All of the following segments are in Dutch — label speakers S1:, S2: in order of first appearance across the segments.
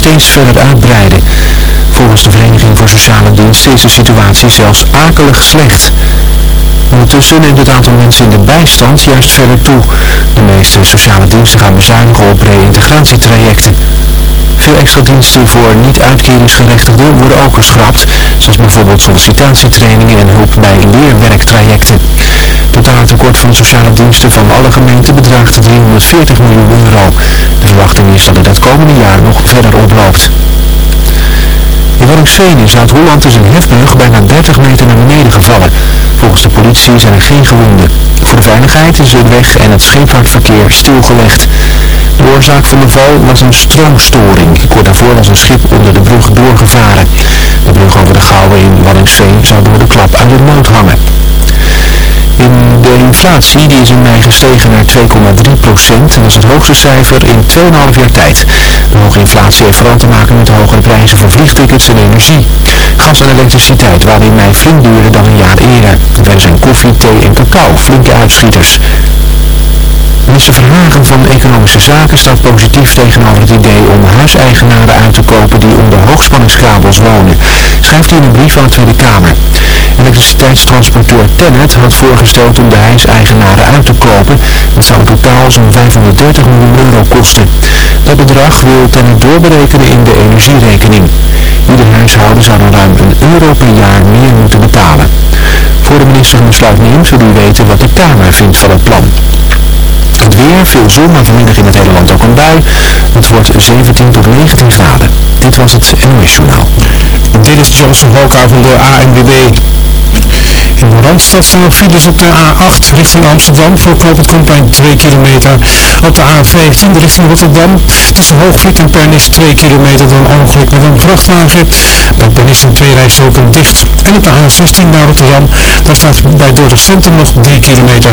S1: steeds verder uitbreiden. Volgens de Vereniging voor Sociale Diensten is de situatie zelfs akelig slecht. Ondertussen neemt het aantal mensen in de bijstand juist verder toe. De meeste sociale diensten gaan bezuinigen op reïntegratietrajecten. Veel extra diensten voor niet-uitkeringsgerechtigden worden ook geschrapt, zoals bijvoorbeeld sollicitatietrainingen en hulp bij leerwerktrajecten. Totale tekort van sociale diensten van alle gemeenten bedraagt 340 miljoen euro. De verwachting is dat het het komende jaar nog verder oploopt. In Waddinxveen in Zuid-Holland is een hefbrug bijna 30 meter naar beneden gevallen. Volgens de politie zijn er geen gewonden. Voor de veiligheid is de weg en het scheepvaartverkeer stilgelegd. De oorzaak van de val was een stroomstoring. Kort daarvoor was een schip onder de brug doorgevaren. De brug over de Gouwe in Waddinxveen zou door de klap uit de nood hangen. De inflatie die is in mei gestegen naar 2,3 procent. Dat is het hoogste cijfer in 2,5 jaar tijd. De hoge inflatie heeft vooral te maken met hogere prijzen voor vliegtickets en energie. Gas en elektriciteit waren in mei flink duurder dan een jaar eerder. Verder zijn koffie, thee en cacao flinke uitschieters. Minister Verhagen van Economische Zaken staat positief tegenover het idee om huiseigenaren uit te kopen die onder hoogspanningskabels wonen, schrijft hij een brief aan de Tweede Kamer. Elektriciteitstransporteur Tennet had voorgesteld om de huiseigenaren uit te kopen. Dat zou in totaal zo'n 530 miljoen euro kosten. Dat bedrag wil Tennet doorberekenen in de energierekening. Ieder huishouden zou dan ruim een euro per jaar meer moeten betalen. Voor de minister van Besluit neemt wil u weten wat de Kamer vindt van het plan. Het weer, veel zon, maar vanmiddag in het hele land ook een bui. Het wordt 17 tot 19 graden. Dit was het NOS Journaal.
S2: Dit is Johnson Hoka van de ANWB. In de Randstad staan files op de A8 richting Amsterdam voor knooppunt Koenplein 2 kilometer. Op de A15 richting Rotterdam tussen Hoogvliet en Pernis 2 kilometer door een ongeluk met een vrachtwagen. Bij Pernis zijn twee rijstroken dicht. En op de A16 naar Rotterdam, daar staat bij Dordrecht Centrum nog 3 kilometer.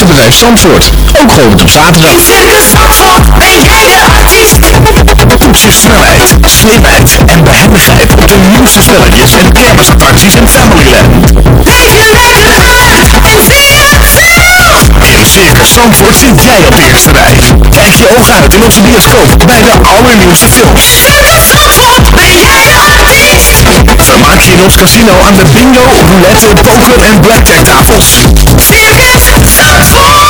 S3: Autobedrijf Zandvoort, ook geopend op zaterdag. Toets je snelheid, slimheid en behendigheid op de nieuwste spelletjes en kermisattracties in Familyland. In Circus Zandvoort zit jij op de eerste rij. Kijk je ogen uit in onze bioscoop bij de allernieuwste films. Vermaak je in ons casino aan de bingo, roulette, poker en blackjack tafels. Transform!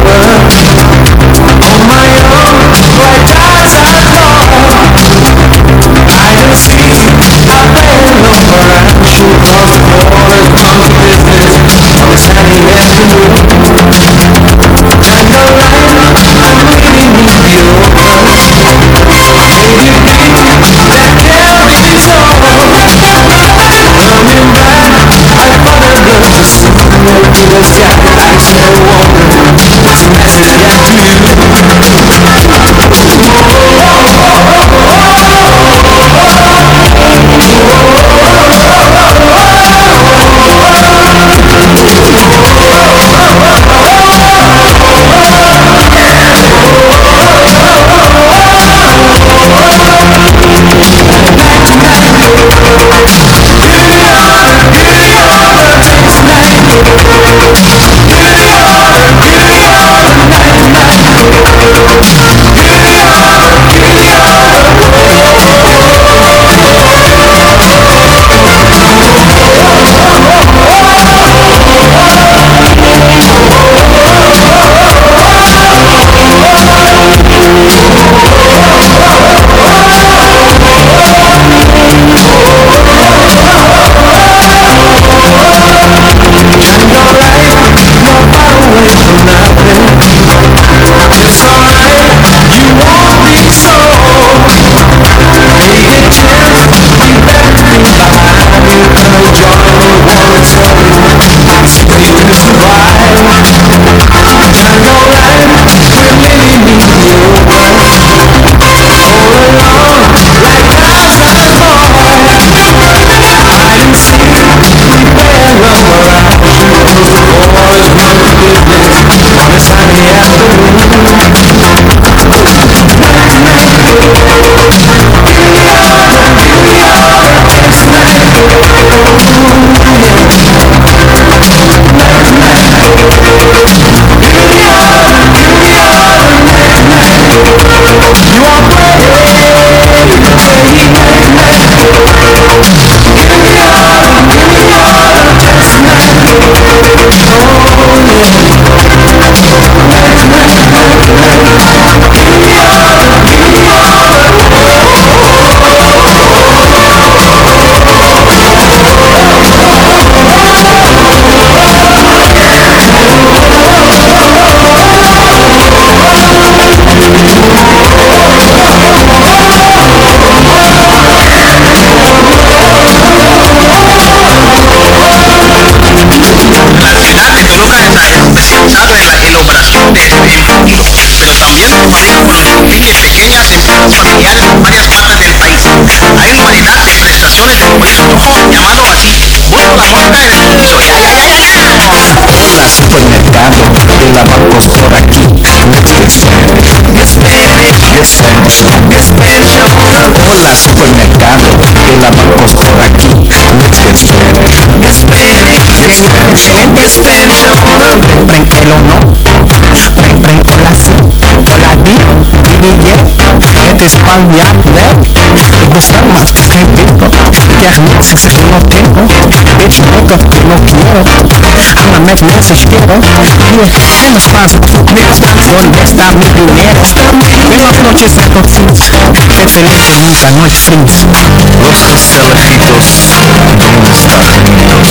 S4: world Mételo no Breng, breng, hola sí Hola di, DJ Het is van ja, weg. Ik ben slang, maar het is geen disco Krijg niks, ik zeg no tengo Bitch, nigga, no quiero met mensen, quiero Hier, en een Spaanse Donde está mi dinero Wil nog nootjes tot ziens Preferente, nunca, nooit vriends Los gezelligitos Donde está genitos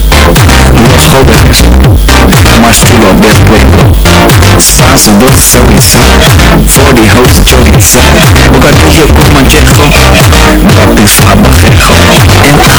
S4: progress March through our best way Faz o bom service For the host choice Boca DJ Guzman Jekko Mbappé Faba weg.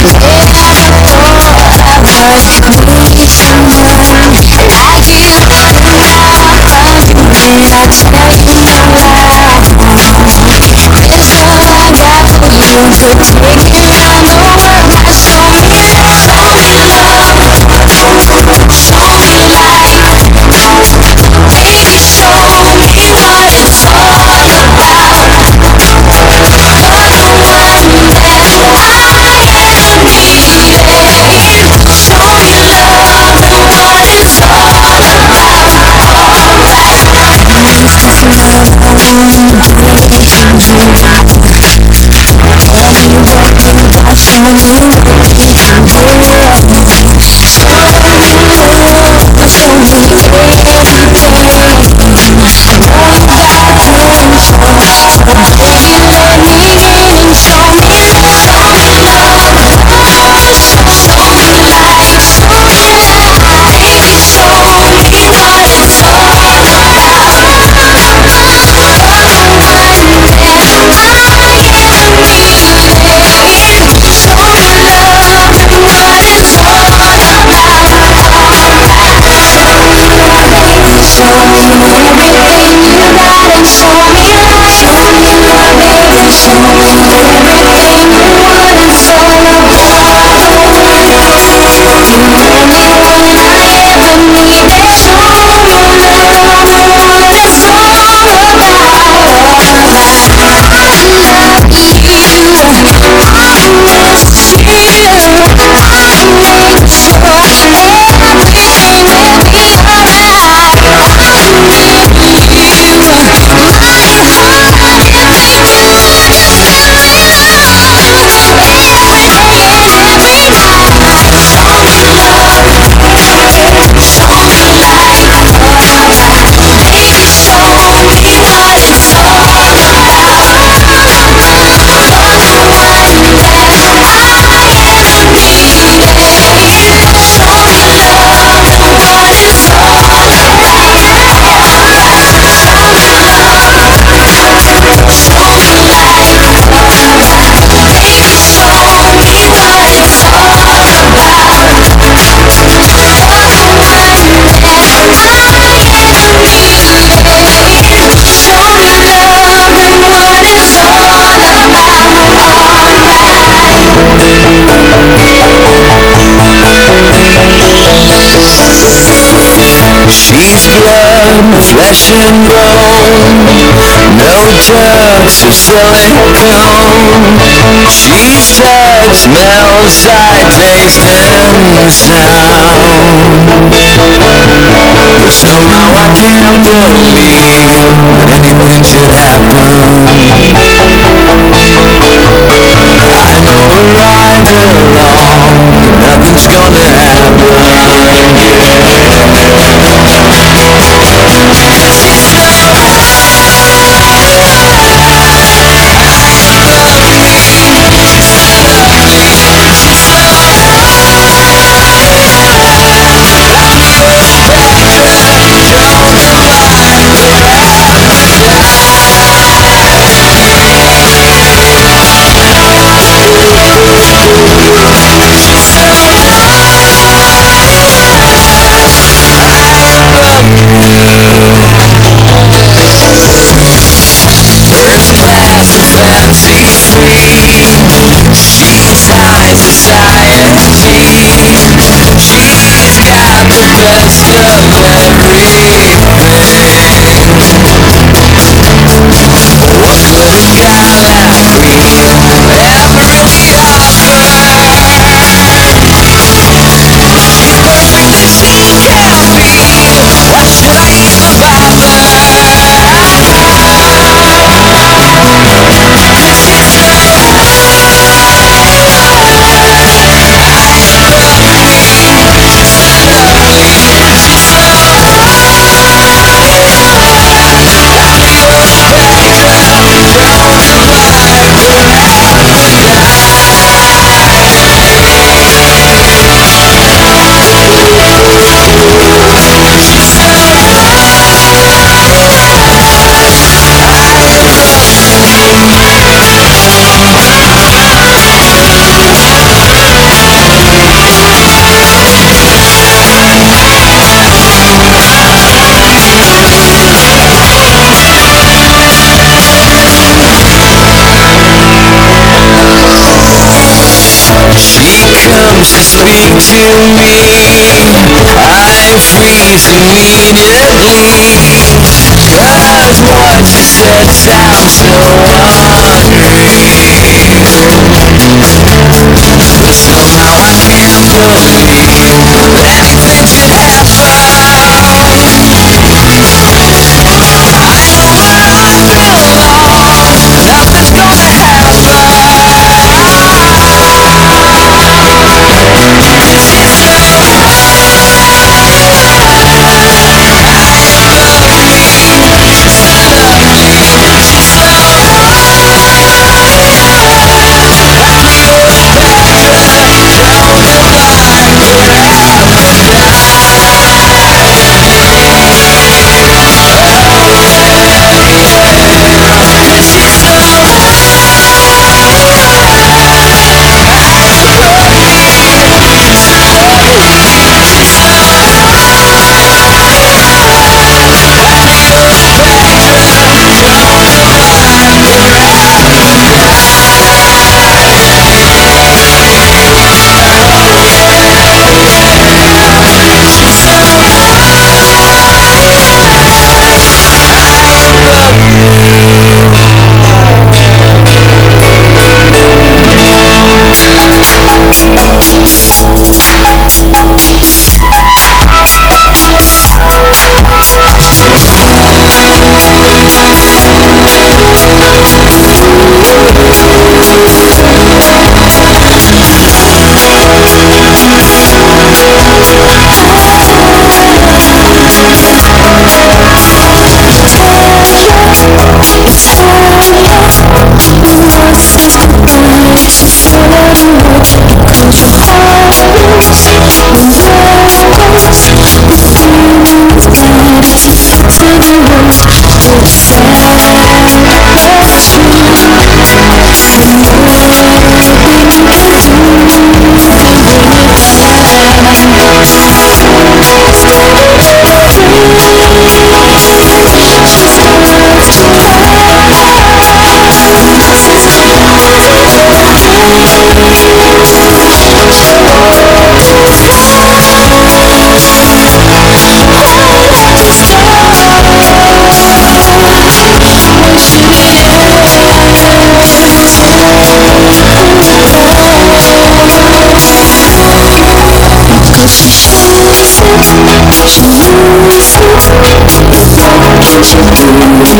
S4: Let's!
S5: He's blood, flesh and bone. No drugs or silicone She's touch, smell, sight, taste and sound But somehow I can't believe to me I freeze freezing immediately Just what you said sounds so wondering Somehow I can't believe.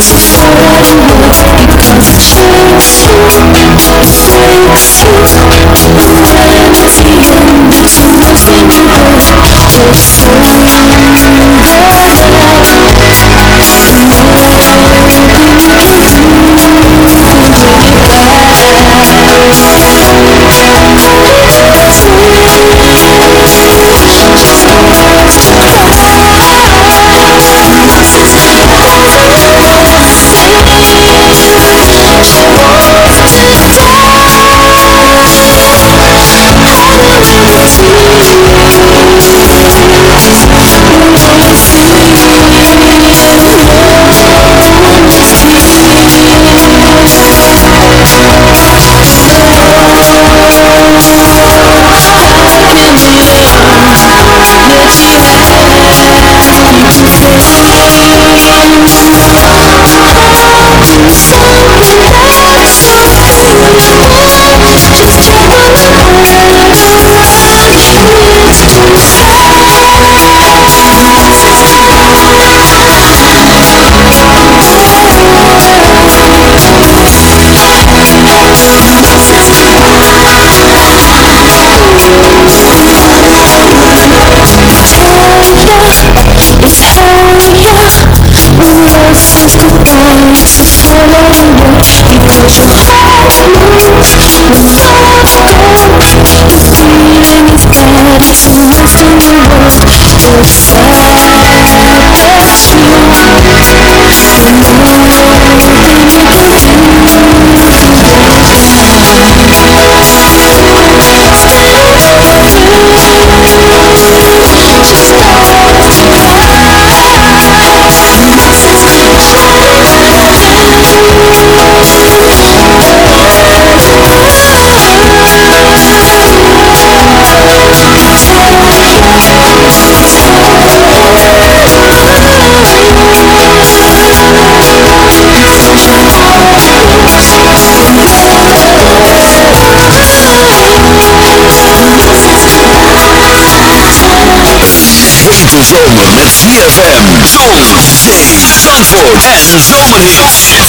S5: Someone would become strange, strange, strange, strange. ZFM, Zon, Zandvoort en Zomerhit.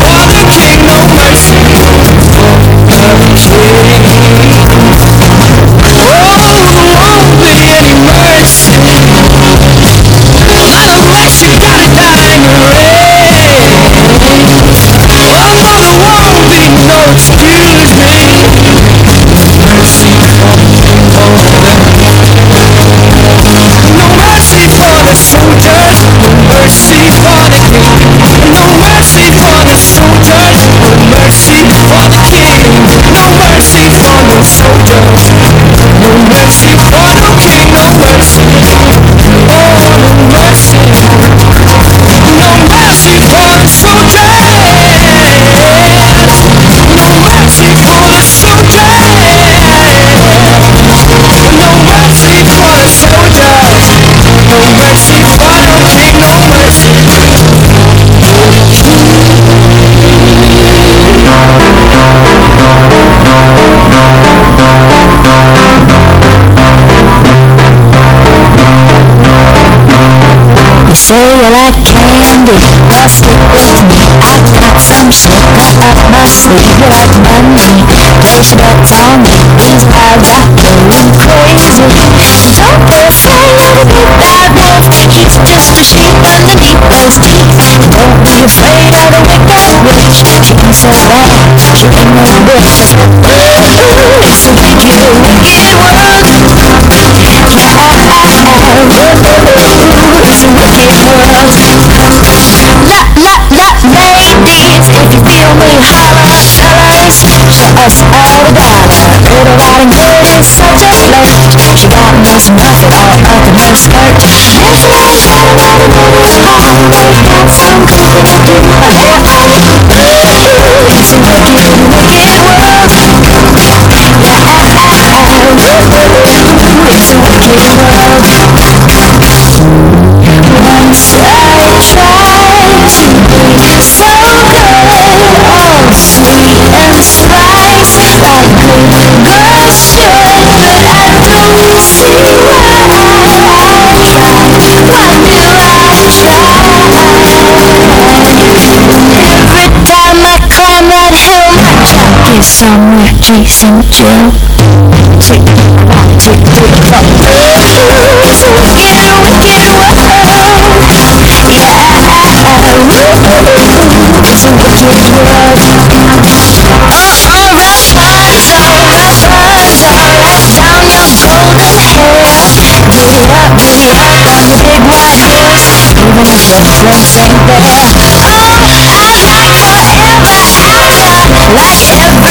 S6: It up on me These eyes are going crazy Don't be afraid of the bad wolf He's just a sheep underneath those teeth Don't be afraid of the wicked witch She ain't so bad, she ain't no bitch Ooh, it's a wicked, And sex is such a pleasure She got me some nothing all up in her skirt Every night I wanna go with her Got some cooking somewhere chasing you. Take one, two, three, four. Ooh, ooh, get away, get away. Yeah. Ooh, to get you close, looking up. Oh, oh, Rapunzel, Rapunzel, down your golden hair. Get up, get up on your big white horse, even if your jokes ain't there. Oh, I'd like forever, ever. like
S4: ever.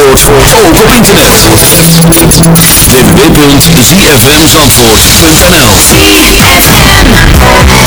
S4: Zandvoort op internet. www.zfmzandvoort.nl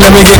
S7: let me get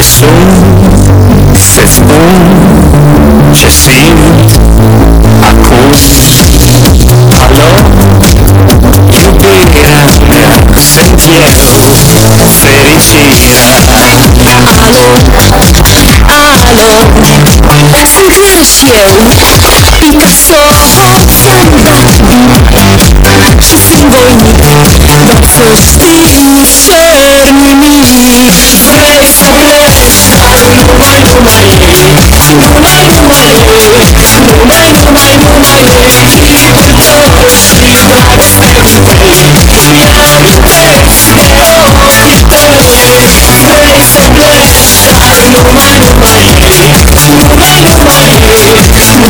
S7: se fue, se fue, se siente. still It's so hard to believe Each single need The first emotion in me But it's a
S6: bit Numai, numai Numai, numai Numai, numai, numai
S5: People don't see that still to me We are the best But it's a bit Numai,
S8: numai Numai, numai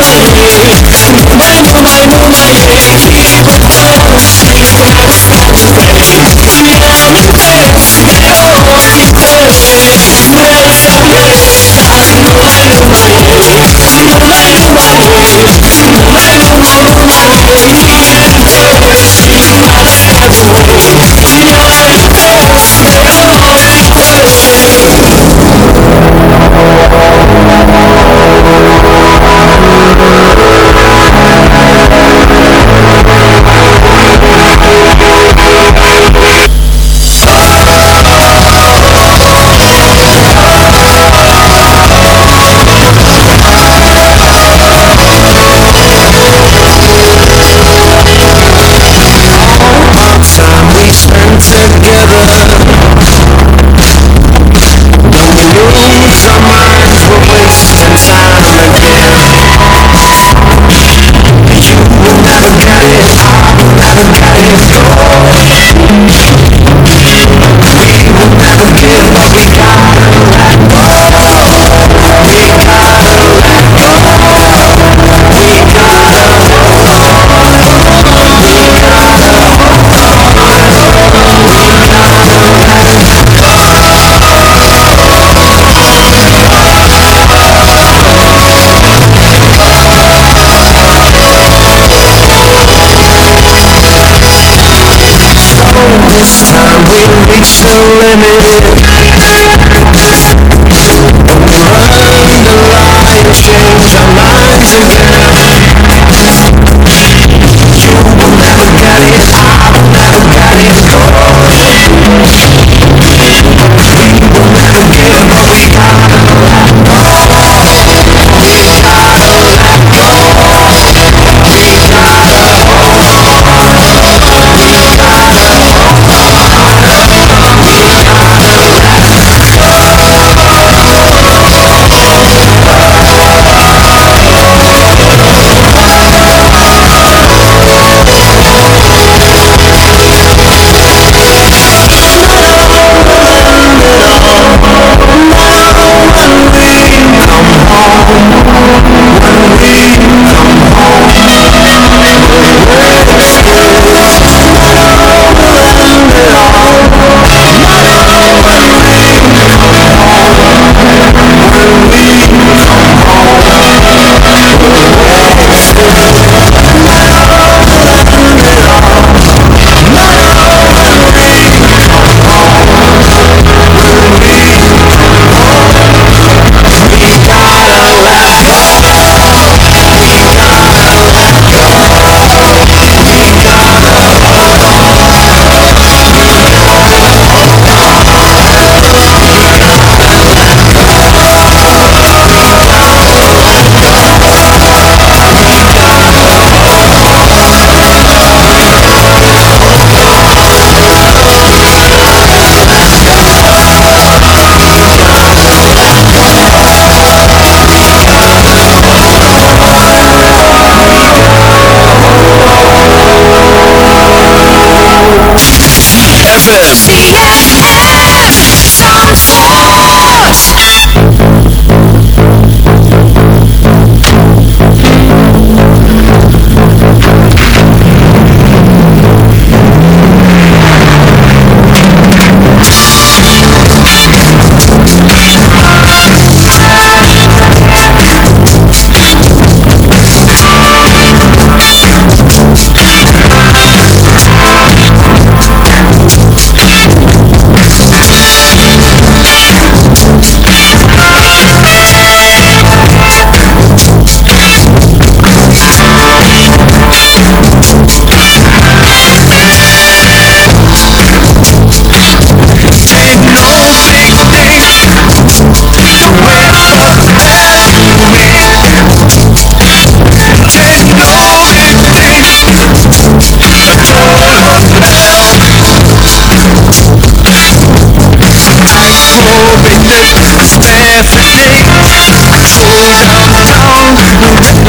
S8: life is. Mijn verwijder life is. limit Fest.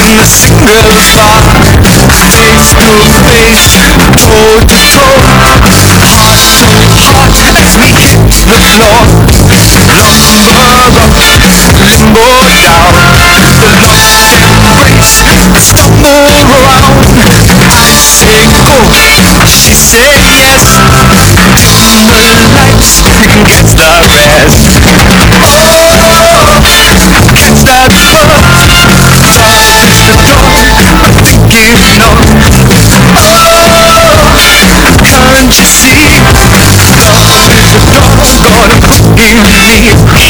S8: in the center of the fire Take full space, no control. Heart so hot and it's making the floor lumber up, limbo down, The low embrace, stop stumble around I say go, she say yes. Dim the lights and get the rest you see? It's is a to come, gonna me